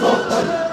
Oh,